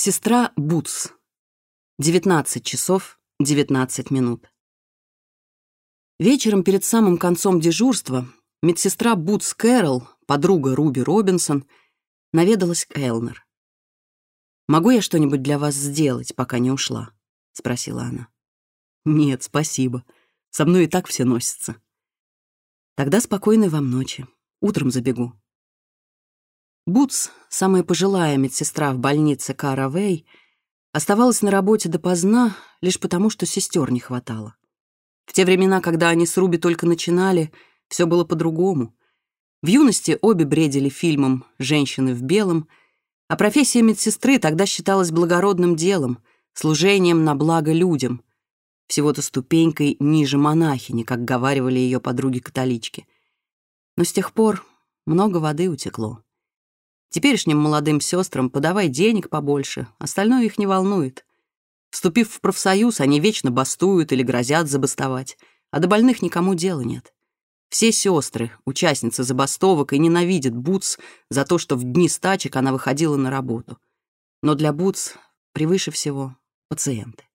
Медсестра Бутс. 19 часов 19 минут. Вечером перед самым концом дежурства медсестра Бутс Кэрол, подруга Руби Робинсон, наведалась к Элнер. «Могу я что-нибудь для вас сделать, пока не ушла?» — спросила она. «Нет, спасибо. Со мной и так все носятся». «Тогда спокойной вам ночи. Утром забегу». Буц, самая пожилая медсестра в больнице Кара оставалась на работе допоздна лишь потому, что сестер не хватало. В те времена, когда они с Руби только начинали, все было по-другому. В юности обе бредили фильмом «Женщины в белом», а профессия медсестры тогда считалась благородным делом, служением на благо людям, всего-то ступенькой ниже монахини, как говаривали ее подруги-католички. Но с тех пор много воды утекло. Теперешним молодым сестрам подавай денег побольше, остальное их не волнует. Вступив в профсоюз, они вечно бастуют или грозят забастовать, а до больных никому дела нет. Все сестры, участницы забастовок, и ненавидят Буц за то, что в дни стачек она выходила на работу. Но для Буц превыше всего пациенты.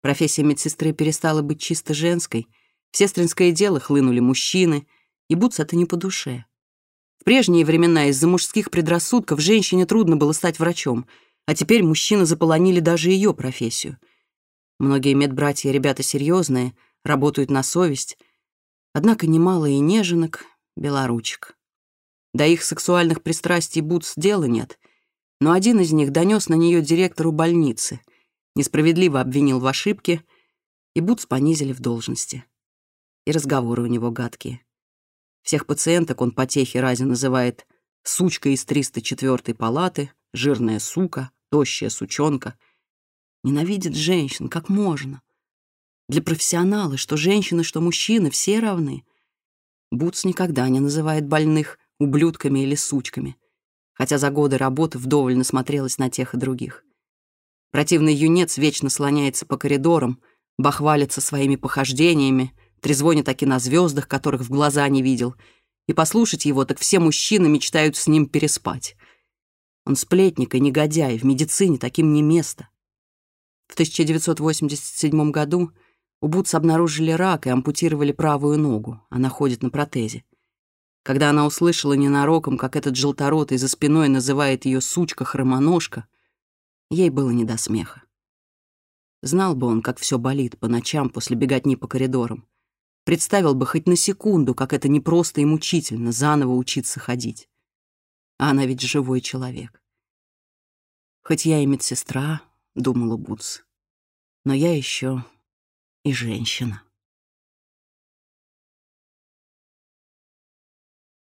Профессия медсестры перестала быть чисто женской, в сестринское дело хлынули мужчины, и Буц это не по душе — прежние времена из-за мужских предрассудков женщине трудно было стать врачом, а теперь мужчины заполонили даже ее профессию. Многие медбратья ребята серьезные, работают на совесть, однако немало и неженок, белоручек. До их сексуальных пристрастий Бутс дела нет, но один из них донес на нее директору больницы, несправедливо обвинил в ошибке, и Бутс понизили в должности. И разговоры у него гадкие. Всех пациенток он по техе разе называет «сучка из 304-й палаты», «жирная сука», «тощая сучонка». Ненавидит женщин, как можно. Для профессионала, что женщины, что мужчины, все равны. Бутс никогда не называет больных ублюдками или сучками, хотя за годы работы вдоволь насмотрелась на тех и других. Противный юнец вечно слоняется по коридорам, бахвалится своими похождениями — трезвоня таки на звездах, которых в глаза не видел. И послушать его, так все мужчины мечтают с ним переспать. Он сплетник и негодяй, в медицине таким не место. В 1987 году у Бутс обнаружили рак и ампутировали правую ногу. Она ходит на протезе. Когда она услышала ненароком, как этот желторотый за спиной называет ее сучка-хромоножка, ей было не до смеха. Знал бы он, как все болит по ночам после беготни по коридорам представил бы хоть на секунду, как это непросто и мучительно заново учиться ходить. А она ведь живой человек. Хоть я и медсестра, — думала Буц, — но я еще и женщина.